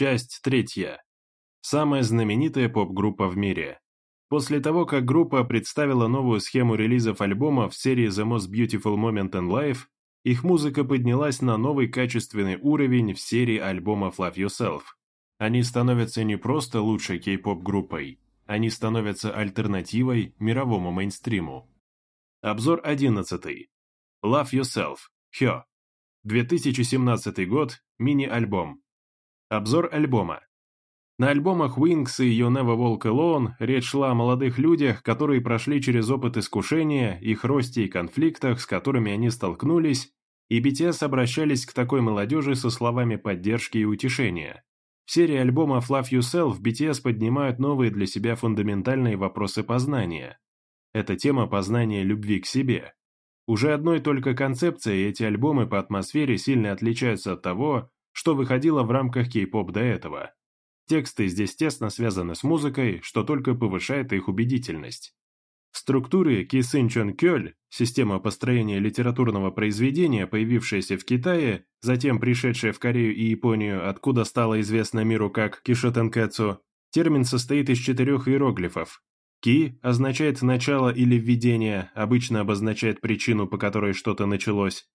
Часть третья. Самая знаменитая поп-группа в мире. После того, как группа представила новую схему релизов альбома в серии The Most Beautiful Moment in Life, их музыка поднялась на новый качественный уровень в серии альбомов Love Yourself. Они становятся не просто лучшей кей-поп-группой, они становятся альтернативой мировому мейнстриму. Обзор 11. Love Yourself. Хё. 2017 год. Мини-альбом. Обзор альбома. На альбомах Wings и You Never Walk Alone речь шла о молодых людях, которые прошли через опыт искушения, их росте и конфликтах, с которыми они столкнулись, и BTS обращались к такой молодежи со словами поддержки и утешения. В серии альбома Fluff Yourself BTS поднимают новые для себя фундаментальные вопросы познания. Это тема познания любви к себе. Уже одной только концепцией эти альбомы по атмосфере сильно отличаются от того, что выходило в рамках кей-поп до этого. Тексты здесь тесно связаны с музыкой, что только повышает их убедительность. В структуре Кисын Чон Кёль, система построения литературного произведения, появившаяся в Китае, затем пришедшая в Корею и Японию, откуда стала известна миру как Кишотенкэцу, термин состоит из четырех иероглифов. «Ки» означает «начало» или «введение», обычно обозначает причину, по которой что-то началось.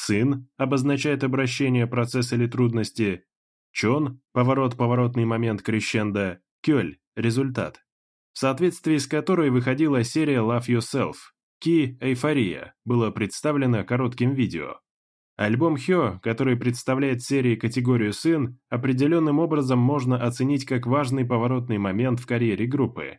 Сын обозначает обращение процесс или трудности. Чон – поворот, поворотный момент крещенда. Кёль – результат. В соответствии с которой выходила серия Love Yourself. Ки – эйфория, было представлено коротким видео. Альбом Хё, который представляет серии категорию «Сын», определенным образом можно оценить как важный поворотный момент в карьере группы.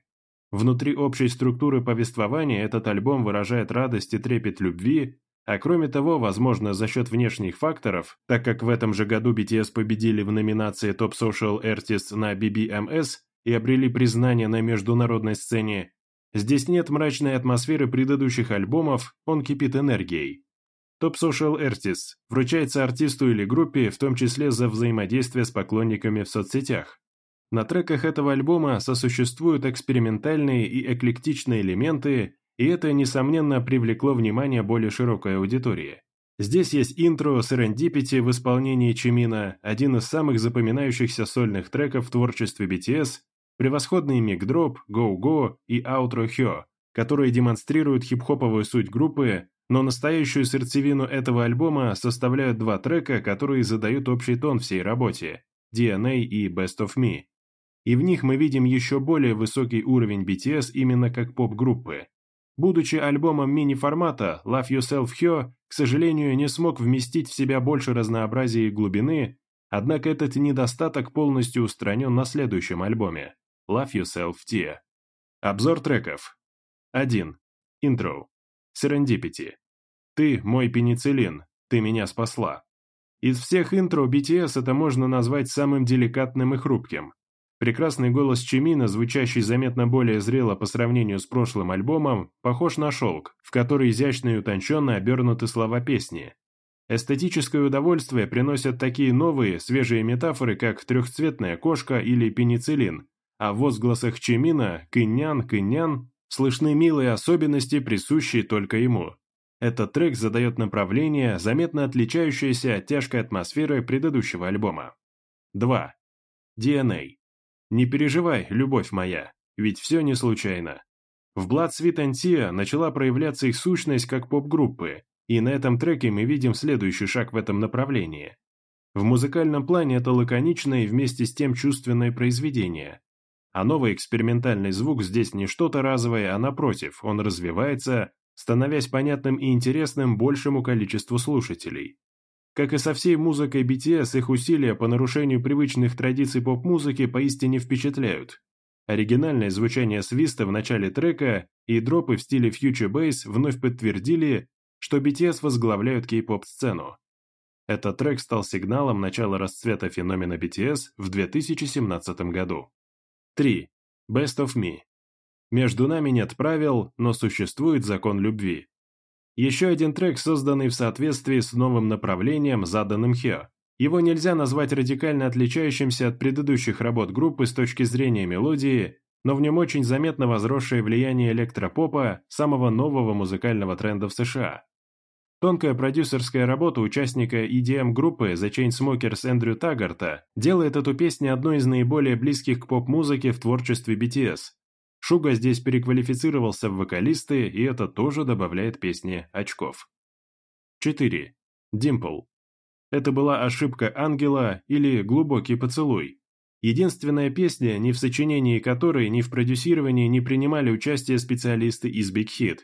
Внутри общей структуры повествования этот альбом выражает радость и трепет любви, а кроме того, возможно, за счет внешних факторов, так как в этом же году BTS победили в номинации Top Social Artist на BBMS и обрели признание на международной сцене, здесь нет мрачной атмосферы предыдущих альбомов, он кипит энергией. Top Social Artist вручается артисту или группе, в том числе за взаимодействие с поклонниками в соцсетях. На треках этого альбома сосуществуют экспериментальные и эклектичные элементы, и это, несомненно, привлекло внимание более широкой аудитории. Здесь есть интро «Серендипити» в исполнении Чимина, один из самых запоминающихся сольных треков в творчестве BTS, превосходный микдроп «Go-Go» и «Outro Hyo», которые демонстрируют хип-хоповую суть группы, но настоящую сердцевину этого альбома составляют два трека, которые задают общий тон всей работе – DNA и Best of Me. И в них мы видим еще более высокий уровень BTS именно как поп-группы. Будучи альбомом мини-формата, Love Yourself Here, к сожалению, не смог вместить в себя больше разнообразия и глубины, однако этот недостаток полностью устранен на следующем альбоме Love Yourself Tear. Обзор треков. 1. Интро. Serendipity. Ты мой пенициллин, ты меня спасла. Из всех интро BTS это можно назвать самым деликатным и хрупким. Прекрасный голос Чемина, звучащий заметно более зрело по сравнению с прошлым альбомом, похож на шелк, в который изящно и утонченно обернуты слова песни. Эстетическое удовольствие приносят такие новые, свежие метафоры, как трехцветная кошка или пенициллин, а в возгласах Чемина «кынян, кынян» слышны милые особенности, присущие только ему. Этот трек задает направление, заметно отличающееся от тяжкой атмосферы предыдущего альбома. 2. DNA не переживай, любовь моя, ведь все не случайно. В Blood Sweet Antia начала проявляться их сущность как поп-группы, и на этом треке мы видим следующий шаг в этом направлении. В музыкальном плане это лаконичное и вместе с тем чувственное произведение. А новый экспериментальный звук здесь не что-то разовое, а напротив, он развивается, становясь понятным и интересным большему количеству слушателей. Как и со всей музыкой BTS, их усилия по нарушению привычных традиций поп-музыки поистине впечатляют. Оригинальное звучание свиста в начале трека и дропы в стиле Future Bass вновь подтвердили, что BTS возглавляют кей-поп-сцену. Этот трек стал сигналом начала расцвета феномена BTS в 2017 году. 3. Best of Me. Между нами нет правил, но существует закон любви. Еще один трек, созданный в соответствии с новым направлением, заданным Хео. Его нельзя назвать радикально отличающимся от предыдущих работ группы с точки зрения мелодии, но в нем очень заметно возросшее влияние электропопа, самого нового музыкального тренда в США. Тонкая продюсерская работа участника EDM-группы The Chainsmokers Эндрю Таггарта делает эту песню одной из наиболее близких к поп-музыке в творчестве BTS, Шуга здесь переквалифицировался в вокалисты, и это тоже добавляет песне очков. 4. Димпл. Это была ошибка Ангела или «Глубокий поцелуй». Единственная песня, ни в сочинении которой, ни в продюсировании не принимали участие специалисты из Big Hit.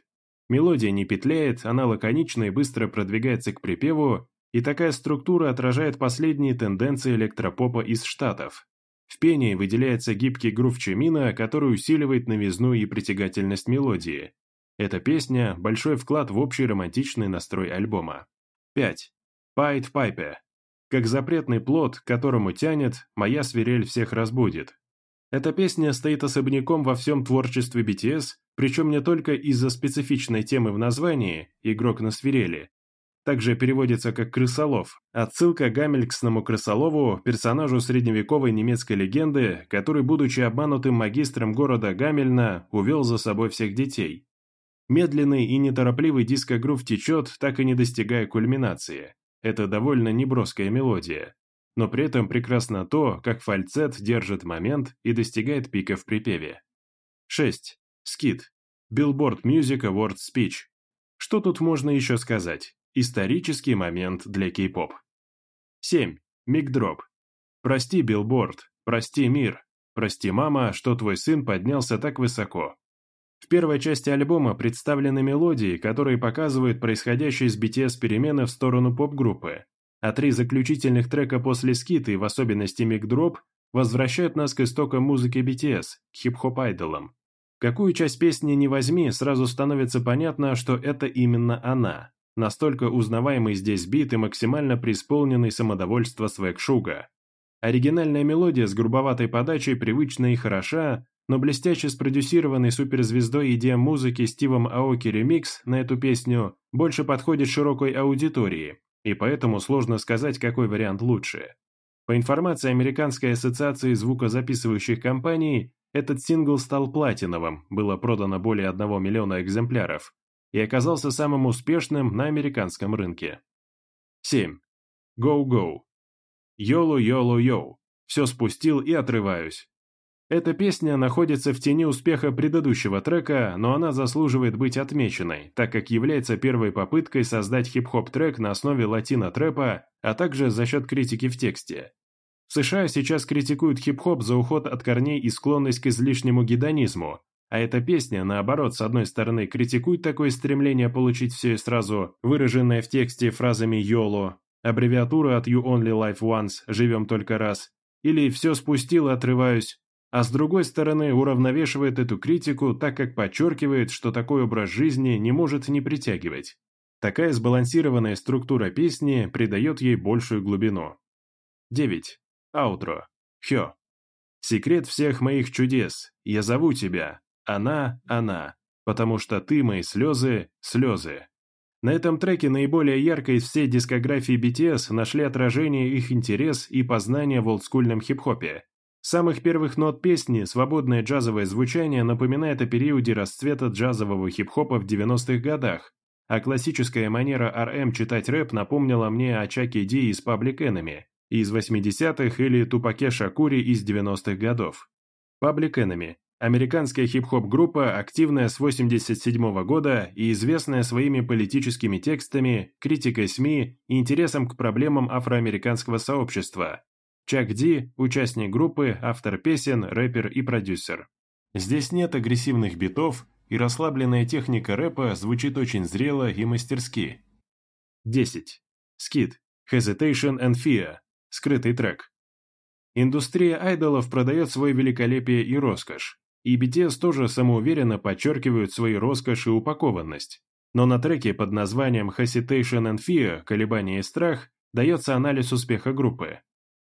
Мелодия не петляет, она лаконично и быстро продвигается к припеву, и такая структура отражает последние тенденции электропопа из Штатов. В пении выделяется гибкий грув чемина, который усиливает новизну и притягательность мелодии. Эта песня – большой вклад в общий романтичный настрой альбома. 5. Пайт в пайпе. Как запретный плод, которому тянет, моя свирель всех разбудит. Эта песня стоит особняком во всем творчестве BTS, причем не только из-за специфичной темы в названии «Игрок на свирели», также переводится как «крысолов». Отсылка к гамельксному крысолову, персонажу средневековой немецкой легенды, который, будучи обманутым магистром города Гамельна, увел за собой всех детей. Медленный и неторопливый дискогрув течет, так и не достигая кульминации. Это довольно неброская мелодия. Но при этом прекрасно то, как фальцет держит момент и достигает пика в припеве. 6. Skit. Billboard Music Awards Speech. Что тут можно еще сказать? Исторический момент для кей-поп. 7. Mic Drop. Прости, билборд, прости, мир, прости, мама, что твой сын поднялся так высоко. В первой части альбома представлены мелодии, которые показывают происходящие с BTS перемены в сторону поп-группы, а три заключительных трека после скиты, в особенности Мигдроп, возвращают нас к истокам музыки BTS, к хип-хоп-айдолам. Какую часть песни не возьми, сразу становится понятно, что это именно она. Настолько узнаваемый здесь бит и максимально преисполненный самодовольство свэкшуга. Оригинальная мелодия с грубоватой подачей привычна и хороша, но блестяще спродюсированный суперзвездой идея музыки Стивом Аоки ремикс на эту песню больше подходит широкой аудитории, и поэтому сложно сказать, какой вариант лучше. По информации Американской ассоциации звукозаписывающих компаний, этот сингл стал платиновым, было продано более 1 миллиона экземпляров, и оказался самым успешным на американском рынке. 7. Go-Go. Йолу-Йолу-Йоу. Все спустил и отрываюсь. Эта песня находится в тени успеха предыдущего трека, но она заслуживает быть отмеченной, так как является первой попыткой создать хип-хоп трек на основе латино-трэпа, а также за счет критики в тексте. В США сейчас критикуют хип-хоп за уход от корней и склонность к излишнему гедонизму, а эта песня, наоборот, с одной стороны, критикует такое стремление получить все и сразу, выраженное в тексте фразами «Йоло», аббревиатура от «You Only Life Once», «Живем только раз», или «Все спустил, отрываюсь», а с другой стороны уравновешивает эту критику, так как подчеркивает, что такой образ жизни не может не притягивать. Такая сбалансированная структура песни придает ей большую глубину. 9. Аутро. Хё. Секрет всех моих чудес. Я зову тебя. Она, она, потому что ты мои слезы, слезы. На этом треке наиболее ярко из всей дискографии BTS нашли отражение их интерес и познания в олдскульном хип-хопе. С самых первых нот песни свободное джазовое звучание напоминает о периоде расцвета джазового хип-хопа в 90-х годах, а классическая манера RM читать рэп напомнила мне о Чаке Ди из Public Enemy из 80-х или Тупаке Шакури из 90-х годов. Public Enemy Американская хип-хоп-группа, активная с 1987 года и известная своими политическими текстами, критикой СМИ и интересом к проблемам афроамериканского сообщества. Чак Ди – участник группы, автор песен, рэпер и продюсер. Здесь нет агрессивных битов, и расслабленная техника рэпа звучит очень зрело и мастерски. 10. Skid – Hesitation and Fear – скрытый трек. Индустрия айдолов продает свое великолепие и роскошь и BTS тоже самоуверенно подчеркивают свои роскошь и упакованность. Но на треке под названием «Hesitation and Fear. Колебания и страх» дается анализ успеха группы.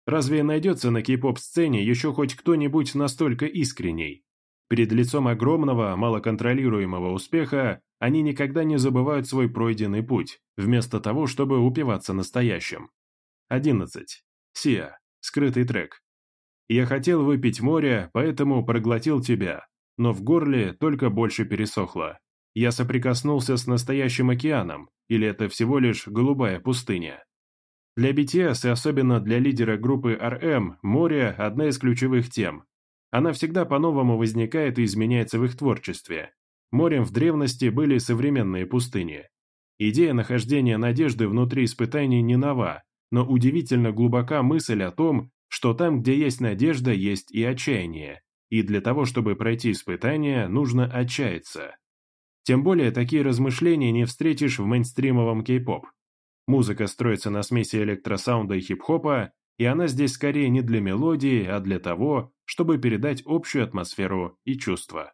Разве найдется на кей-поп-сцене еще хоть кто-нибудь настолько искренний? Перед лицом огромного, малоконтролируемого успеха они никогда не забывают свой пройденный путь, вместо того, чтобы упиваться настоящим. 11. Сия. Скрытый трек. Я хотел выпить море, поэтому проглотил тебя, но в горле только больше пересохло. Я соприкоснулся с настоящим океаном, или это всего лишь голубая пустыня? Для BTS и особенно для лидера группы RM море – одна из ключевых тем. Она всегда по-новому возникает и изменяется в их творчестве. Морем в древности были современные пустыни. Идея нахождения надежды внутри испытаний не нова, но удивительно глубока мысль о том, что там, где есть надежда, есть и отчаяние, и для того, чтобы пройти испытания, нужно отчаяться. Тем более, такие размышления не встретишь в мейнстримовом кей-поп. Музыка строится на смеси электросаунда и хип-хопа, и она здесь скорее не для мелодии, а для того, чтобы передать общую атмосферу и чувства.